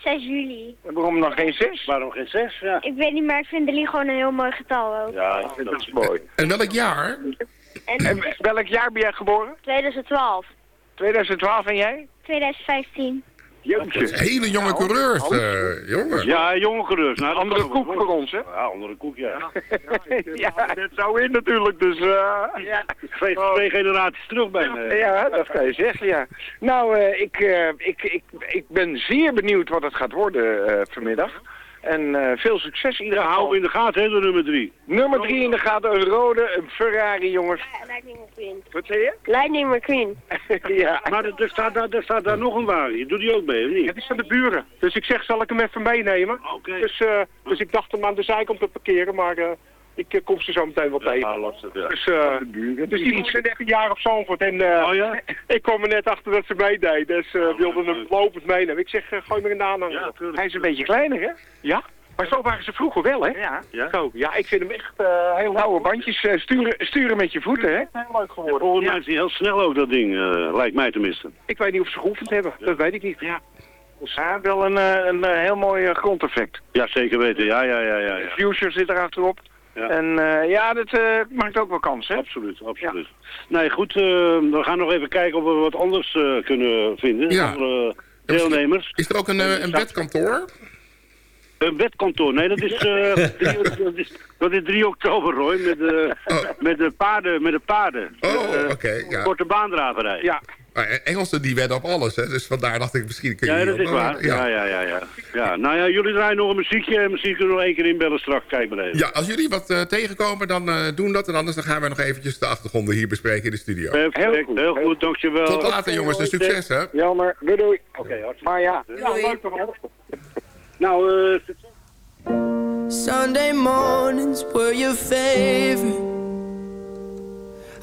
6 juli. En waarom nog geen 6? Waarom geen 6? Ja. Ik weet niet, maar ik vind drie gewoon een heel mooi getal ook. Ja, ik vind dat mooi. [laughs] En welk jaar? En welk jaar ben jij geboren? 2012. 2012 en jij? 2015. Jeetje. Hele jonge coureurs, eh, jongen. Ja, jonge gerust. Nou, Andere koek voor ons, hè? Ja, andere koek, ja. [laughs] ja, dat zou in natuurlijk, dus eh ja. Twee, twee generaties terug bij me. Ja, dat kan je zeggen, ja. Nou, eh, ik, eh, ik, ik, ik ben zeer benieuwd wat het gaat worden eh, vanmiddag. En eh, veel succes iedereen. Hou in de gaten, hè, de nummer drie. Nummer drie in de gaten, een rode, een Ferrari, jongens. Lightning McQueen. Wat zei je? Lightning [laughs] McQueen. ja. Maar er, er staat daar, er staat daar nog een wagen. Doe die ook mee, of niet? Het is van de buren. Dus ik zeg, zal ik hem even meenemen? Oké. Dus, eh, dus ik dacht hem aan de zijkant te parkeren, maar eh, ik eh, kom ze zo meteen wel tegen. Ja, lastig, ja. Dus, eh, dus die wonen net een jaar op Zandvoort. En eh, Oh ja? [laughs] ik kwam er net achter dat ze meedeed. Dus uh, wilden hem lopend meenemen. Ik zeg, gooi me een aanhanger Ja, op. tuurlijk. Hij is een beetje kleiner, hè? Ja? Maar zo waren ze vroeger wel, hè? Ja. Ja? Zo, ja, ik vind hem echt eh, heel Oude bandjes, sturen, sturen met je voeten, hè? Heel leuk geworden. Volgens mij is die heel snel ook, dat ding. eh, lijkt mij tenminste. Ik weet niet of ze geoefend hebben. Dat weet ik niet. Ja. Ja, wel een, eh, een heel mooi grondeffect. Ja, zeker weten. Ja, ja, ja, ja. ja. Future zit er achterop. Ja. En eh, ja, dat eh, maakt ook wel kans, hè? Absoluut, absoluut. Nee, goed, eh, we gaan nog even kijken of we wat anders eh, kunnen vinden. Ja. Andere deelnemers. Is er ook een, een bedkantoor? Een wetkantoor, nee, dat is, eh, [laughs] drie- dat is, dat is 3 oktober, Roy, met de, met de paarden. Met de paarden. Oh, oké, ja. Korte baandraverij. Ja. Maar eh, Engelsen die wedden op alles, hè? dus vandaar dacht ik misschien kun je Ja, dat is waar. Ja, ja, ja, ja. ja. Nou ja, jullie draaien nog een muziekje en misschien kunnen we nog één keer inbellen straks. Kijk maar even. Ja, als jullie wat eh, tegenkomen, dan eh, doen dat. En anders dan gaan we nog eventjes de achtergronden hier bespreken in de studio. Perfect, heel goed, dankjewel. Tot later jongens, en succes hè. Jammer, doei doei. Oké, hartstikke Maar ja, Ja, leuk toch? Nou, eh... Sunday mornings were your favorite.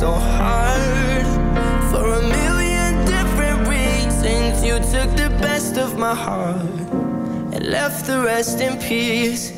so hard for a million different reasons. You took the best of my heart and left the rest in pieces.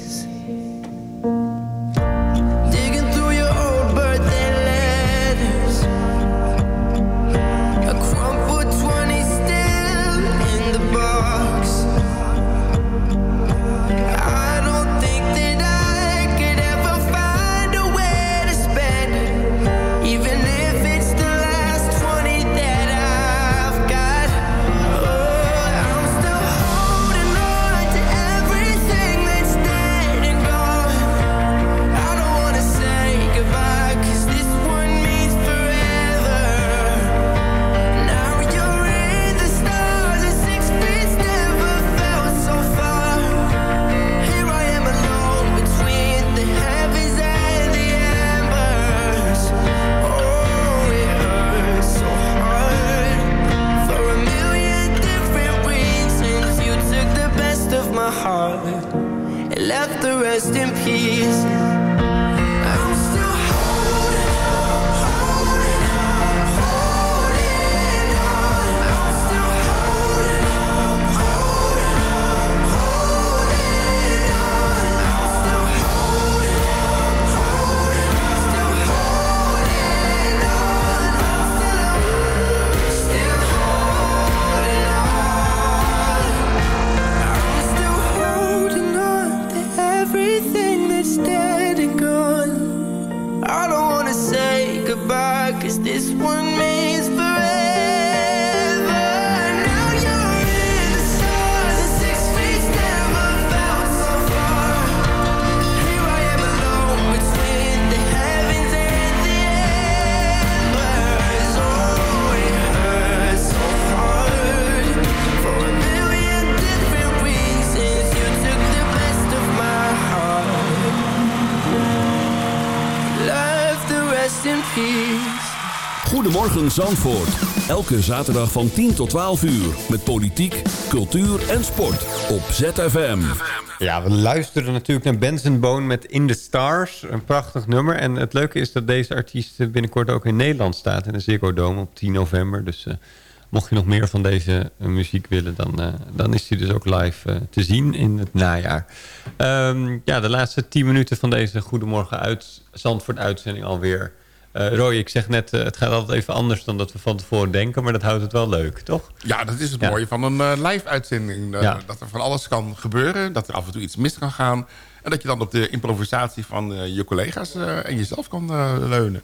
Zandvoort. Elke zaterdag van 10 tot 12 uur. Met politiek, cultuur en sport. Op ZFM. Ja, we luisteren natuurlijk naar Benzenboon met In the Stars. Een prachtig nummer. En het leuke is dat deze artiest binnenkort ook in Nederland staat. In de Ziggo Dome op 10 november. Dus eh, mocht je nog meer van deze eh, muziek willen... Dan, eh, dan is hij dus ook live te zien in het najaar. Ehm, ja, de laatste 10 minuten van deze Goedemorgen uit Zandvoort uitzending alweer... Eh Roy, ik zeg net, eh, het gaat altijd even anders dan dat we van tevoren denken, maar dat houdt het wel leuk, toch? Ja, dat is het Ja. mooie van een eh, live-uitzending. Ja. Dat er van alles kan gebeuren, dat er af en toe iets mis kan gaan. En dat je dan op de improvisatie van je collega's en jezelf kan leunen.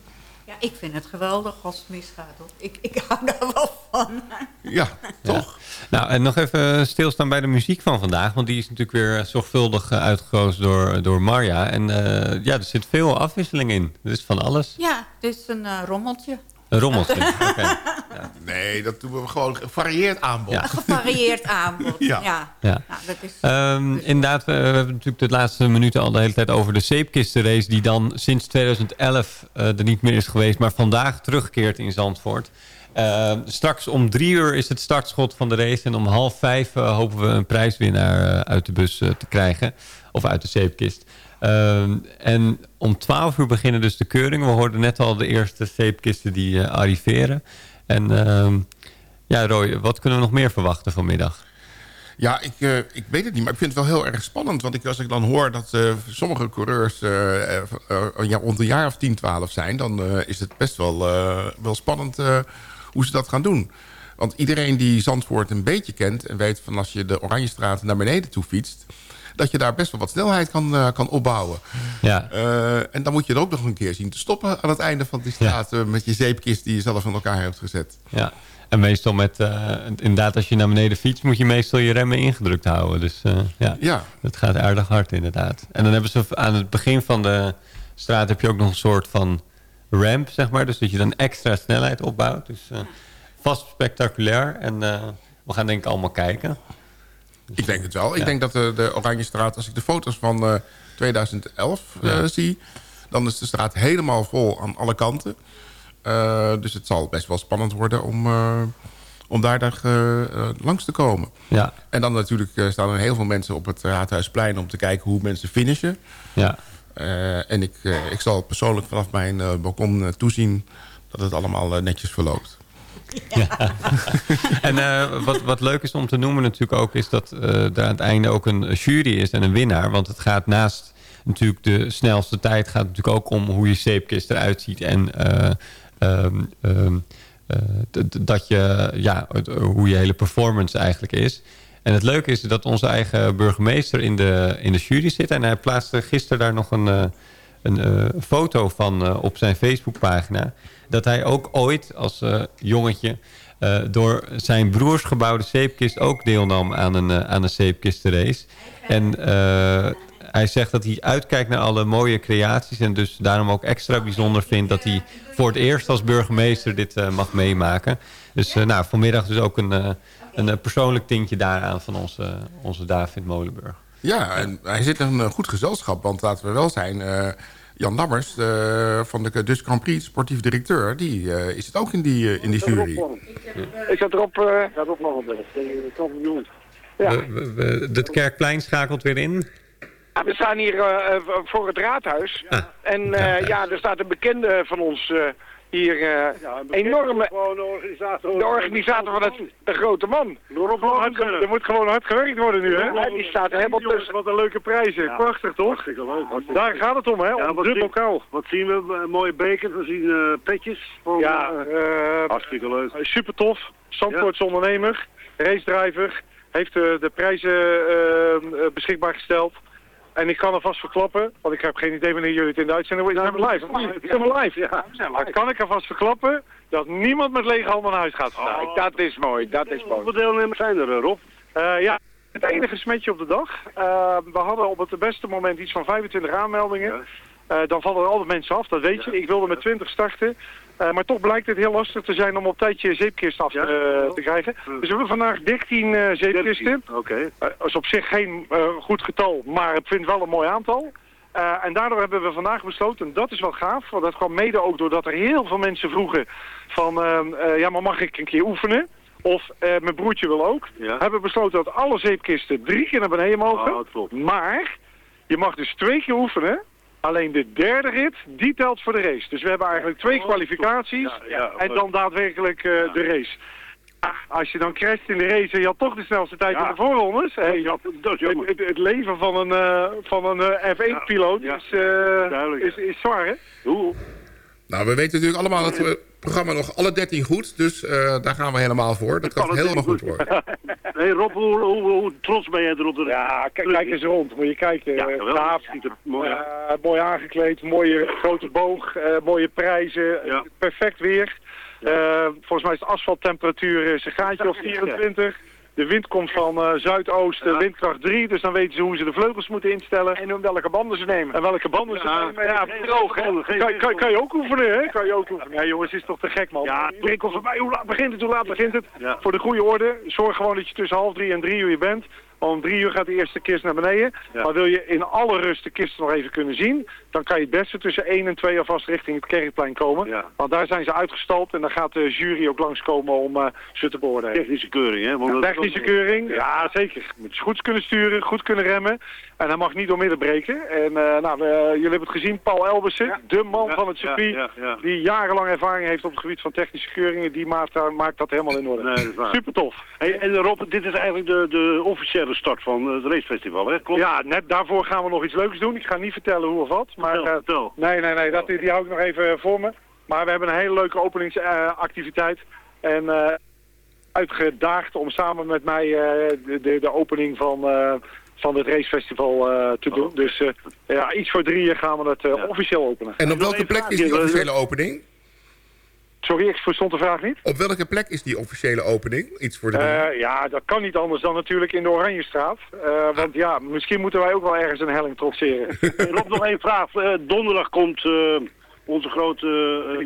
Ja, ik vind het geweldig als het misgaat. Hoor. Ik, ik hou daar wel van. Ja, toch? Nou, en nog even stilstaan bij de muziek van vandaag. Want die is natuurlijk weer zorgvuldig eh, uitgekozen door, door Marja. En eh, ja, er zit veel afwisseling in. Er is van alles. Ja, het is een eh, rommeltje. Een rommeltje. [laughs] Oké. Nee, dat doen we gewoon gevarieerd aanbod. Een gevarieerd aanbod. Ja. ja. Ja. Nou, dat is, Ehm, inderdaad, we, we hebben natuurlijk de laatste minuten al de hele tijd over de zeepkistenrace... die dan sinds 2011 eh, er niet meer is geweest... maar vandaag terugkeert in Zandvoort. Ehm, straks om drie uur is het startschot van de race... en om half vijf eh, hopen we een prijswinnaar eh, uit de bus te krijgen. Of uit de zeepkist. Ehm, en om 12 uur beginnen dus de keuringen. We hoorden net al de eerste zeepkisten die eh, arriveren. En ehm, ja, Roy, wat kunnen we nog meer verwachten vanmiddag? Ja, ik, eh, ik weet het niet, maar ik vind het wel heel erg spannend. Want ik, als ik dan hoor dat eh, sommige coureurs ja, rond een jaar of 10, 12 zijn... dan is het best wel, wel spannend hoe ze dat gaan doen. Want iedereen die Zandvoort een beetje kent... en weet van als je de Oranjestraat naar beneden toe fietst... dat je daar best wel wat snelheid kan, eh, kan opbouwen. Ja. Eh, en dan moet je er ook nog een keer zien te stoppen... aan het einde van die straat eh, met je zeepkist die je zelf in elkaar hebt gezet. Ja, en meestal met, inderdaad, als je naar beneden fietst, moet je meestal je remmen ingedrukt houden. Dus ja, Ja. dat gaat aardig hard inderdaad. En dan hebben ze aan het begin van de straat heb je ook nog een soort van ramp, zeg maar. Dus dat je dan extra snelheid opbouwt. Dus vast spectaculair. En we gaan denk ik allemaal kijken. Ik denk het wel. Ik denk dat de, de Oranjestraat, als ik de foto's van eh, 2011 eh, Ja. zie... dan is de straat helemaal vol aan alle kanten. Eh, dus het zal best wel spannend worden om, eh, om daar, daar eh, eh, langs te komen. Ja. En dan natuurlijk eh, staan er heel veel mensen op het Raadhuisplein... om te kijken hoe mensen finishen. Ja. Eh, en ik, eh, ik zal persoonlijk vanaf mijn eh, balkon eh, toezien... dat het allemaal eh, netjes verloopt. [laughs] En eh, wat, wat leuk is om te noemen natuurlijk ook... is dat eh er aan het einde ook een jury is en een winnaar. Want het gaat naast natuurlijk de snelste tijd... gaat het natuurlijk ook om hoe je zeepkist eruit ziet. En eh, ehm, ehm, eh, dat je, ja, hoe je hele performance eigenlijk is. En het leuke is dat onze eigen burgemeester in de, in de jury zit. En hij plaatste gisteren daar nog een... een foto van op zijn Facebookpagina. Dat hij ook ooit als eh, jongetje eh, door zijn broers gebouwde zeepkist ook deelnam aan een, eh, aan een zeepkistenrace. En hij zegt dat hij uitkijkt naar alle mooie creaties. En dus daarom ook extra bijzonder vindt dat hij voor het eerst als burgemeester dit mag meemaken. Dus nou, vanmiddag dus ook een, een persoonlijk tintje daaraan van onze, onze David Molenburg. Ja, en hij zit in een goed gezelschap. Want laten we wel zijn... Jan Lammers eh, van de Dutch Grand Prix, sportief directeur... die eh, is het ook in die, eh, in die jury. Ik zat erop... eh gaat op nog een kampioen. Ja. Het Kerkplein schakelt weer in. Ja, we staan hier voor het raadhuis. En eh, ja, er staat een bekende van ons eh, hier. eh enorme. Gewoon de organisator. De organisator van het de grote man. Er moet gewoon hard gewerkt worden nu, hè? Ja, die staat er helemaal Jongens, tussen. Wat een leuke prijzen. Prachtig, toch? Daar gaat het om, hè? Ja, Om wat de zien- bokaal. Wat zien we? Mooie beker. We zien eh, petjes. Van, Ja, eh, hartstikke leuk. super tof. Zandvoortse ondernemer, racedriver, heeft eh, de prijzen beschikbaar gesteld. En ik kan alvast verklappen, want ik heb geen idee wanneer jullie het in de uitzending worden. Zijn we live? Zijn we live? Ja. Maar kan ik alvast verklappen dat niemand met lege handen naar huis gaat staan. dat is mooi, dat is mooi. Hoeveel deelnemers zijn er, eh, Rob? Eh, ja, het enige smetje op de dag. Eh, we hadden op het beste moment iets van 25 aanmeldingen. Dan vallen er altijd mensen af, dat weet je. Ik wilde met 20 starten. Eh, maar toch blijkt het heel lastig te zijn om op tijd je zeepkist af eh, te krijgen. Dus we hebben vandaag 13 eh, zeepkisten. Oké. Eh, Dat is op zich geen eh, goed getal, maar ik vind wel een mooi aantal. Eh, en daardoor hebben we vandaag besloten, en dat is wel gaaf, want dat kwam mede ook doordat er heel veel mensen vroegen van, ehm, eh, ja maar mag ik een keer oefenen? Of eh, mijn broertje wil ook. Hebben we besloten dat alle zeepkisten drie keer naar beneden mogen. maar je mag dus twee keer oefenen. Alleen de derde rit, die telt voor de race. Dus we hebben eigenlijk twee kwalificaties en dan daadwerkelijk eh, de race. Ah, Als je dan crasht in de race en je had toch de snelste tijd in de voorrondes. Hey, het, het, het leven van een, eh, van een eh, F1-piloot is, eh, is, is zwaar, hè? Nou, we weten natuurlijk allemaal dat we programma nog alle 13 goed. Dus eh, daar gaan we helemaal voor. Dat gaat helemaal goed worden. [laughs] hey Rob, hoe, hoe, hoe trots ben jij erop? Ja, kijk, eens rond. Moet je kijken. Ja, eh, gaaf. Ziet er mooi uit. Eh, mooi aangekleed, mooie grote boog, eh, mooie prijzen, perfect weer. Eh, volgens mij is de asfalttemperatuur is een gaatje of 24. De wind komt van eh, zuidoosten, windkracht 3, dus dan weten ze hoe ze de vleugels moeten instellen. En welke banden ze nemen. En welke banden ze Ja, nemen. Ja, droog, hè? Kan, kan, je ook oefenen, hè? Kan je ook oefenen. Ja, jongens, is toch te gek, man. Ja, prikkel voorbij. Hoe laat begint het? Hoe laat begint het? Voor de goede orde, zorg gewoon dat je tussen half drie en drie uur bent. Want om drie uur gaat de eerste kist naar beneden. Maar wil je in alle rust de kist nog even kunnen zien... dan kan je het beste tussen 1 en 2 alvast richting het Kerkplein komen. Want daar zijn ze uitgestald en dan gaat de jury ook langskomen om eh, ze te beoordelen. Technische keuring, hè? Ja, technische keuring, ja zeker. Je moet goed kunnen sturen, goed kunnen remmen. En hij mag niet door midden breken. En eh, nou, we- jullie hebben het gezien, Paul Elbersen, de man van het circuit... die jarenlang ervaring heeft op het gebied van technische keuringen... die maakt, daar- maakt dat helemaal in orde. Nee, dat is waar. Super tof. Hey, en Rob, dit is eigenlijk de, de officiële start van het racefestival, hè? Klopt? Ja, net daarvoor gaan we nog iets leuks doen. Ik ga niet vertellen hoe of wat. Maar, eh, nee, nee, nee, dat, die hou ik nog even voor me. Maar we hebben een hele leuke openingsactiviteit. en eh, uitgedaagd om samen met mij eh, de, de, de opening van, eh, van het racefestival eh, te doen. Dus eh, ja, iets voor drieën gaan we het eh, officieel openen. En op welke plek is die officiële opening? Sorry, ik verstond de vraag niet. Op welke plek is die officiële opening? Iets voor de... Eh, ja, dat kan niet anders dan natuurlijk in de Oranjestraat. Eh, want ja, misschien moeten wij ook wel ergens een helling trotseren. [laughs] Rob, nog één vraag. Eh, donderdag komt eh, onze grote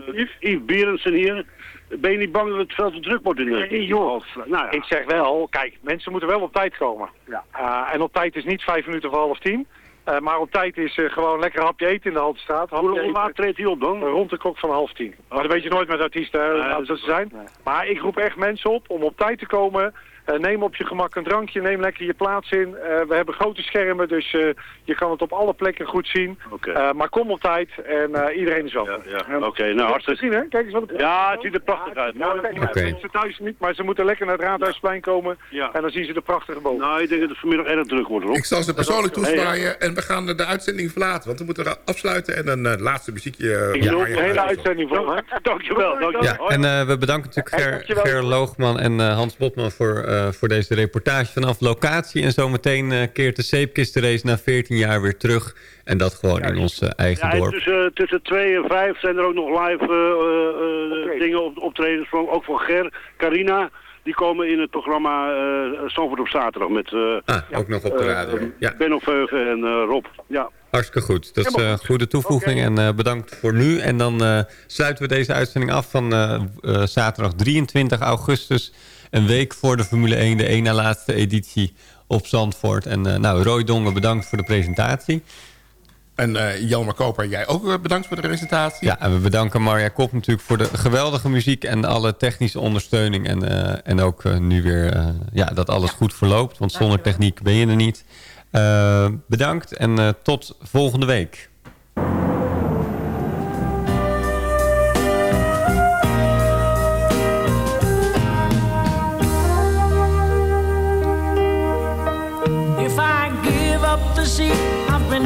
uh, Yves Berendsen hier. Ben je niet bang dat het veel te druk wordt in de... Nee, joh. Nou ja. Ik zeg wel, kijk, mensen moeten wel op tijd komen. Eh, en op tijd is niet vijf minuten voor half tien. Eh, maar op tijd is eh, gewoon lekker hapje eten in de Haltestraat. Hoe laat treedt hij op dan? Rond de klok van half tien. Maar dat weet je nooit met artiesten, hè, laat ze zijn. Maar ik roep echt mensen op om op tijd te komen. Eh, neem op je gemak een drankje, neem lekker je plaats in. Eh, we hebben grote schermen, dus eh, je kan het op alle plekken goed zien. Eh, maar kom op tijd en eh, iedereen is welkom. Ja, Oké, nou hartstikke... Gezien, hè? Kijk eens wat het... Ja, het ziet er prachtig uit. Ja, kijk, Ze thuis niet, maar ze moeten lekker naar het Raadhuisplein komen. En dan zien ze de prachtige boom. Nou, ik denk dat het vanmiddag erg druk wordt, Rob. Ik zal ze persoonlijk Hey, toezwaaien en we gaan de uitzending verlaten. Want we moeten er afsluiten en een laatste muziekje... Ik ja, ja, de hele ja, uitzending vol, hè? Dankjewel, dankjewel. Ja, en eh, we bedanken natuurlijk Ger, Loogman en eh, Hans Botman voor, voor deze reportage vanaf locatie. En zometeen eh, keert de zeepkistenrace na 14 jaar weer terug. En dat gewoon in ons eh, eigen Ja, en dorp. tussen, tussen twee en vijf zijn er ook nog live eh, eh, dingen, op, optredens, van, ook van Ger, Carina. Die komen in het programma eh Zandvoort op zaterdag met eh, Ah, ook nog op de radio. Ja. Benno Veugen en eh, Rob. Ja. Hartstikke goed. Dat is een goed. goede toevoeging en eh, bedankt voor nu. En dan eh, sluiten we deze uitzending af van eh, eh, zaterdag 23 augustus. Een week voor de Formule 1, de één na laatste editie op Zandvoort. En eh, nou, Roy Dongen, bedankt voor de presentatie. En eh Jelmer Koper, jij ook eh, bedankt voor de presentatie. Ja, en we bedanken Marja Kop natuurlijk voor de geweldige muziek en alle technische ondersteuning. En, eh, en ook nu weer eh, ja, dat alles goed verloopt, want zonder techniek ben je er niet. Bedankt en eh, tot volgende week.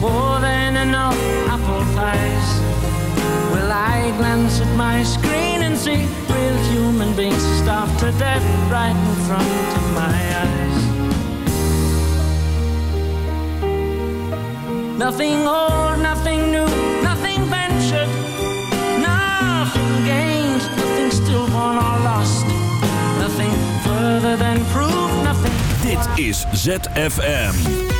More than enough apple pies, will I glance at my screen and see real human beings to death right in front of my eyes? Nothing old, nothing new, nothing ventured, nothing gained, nothing still won or lost, nothing further than proof, nothing. Dit is ZFM.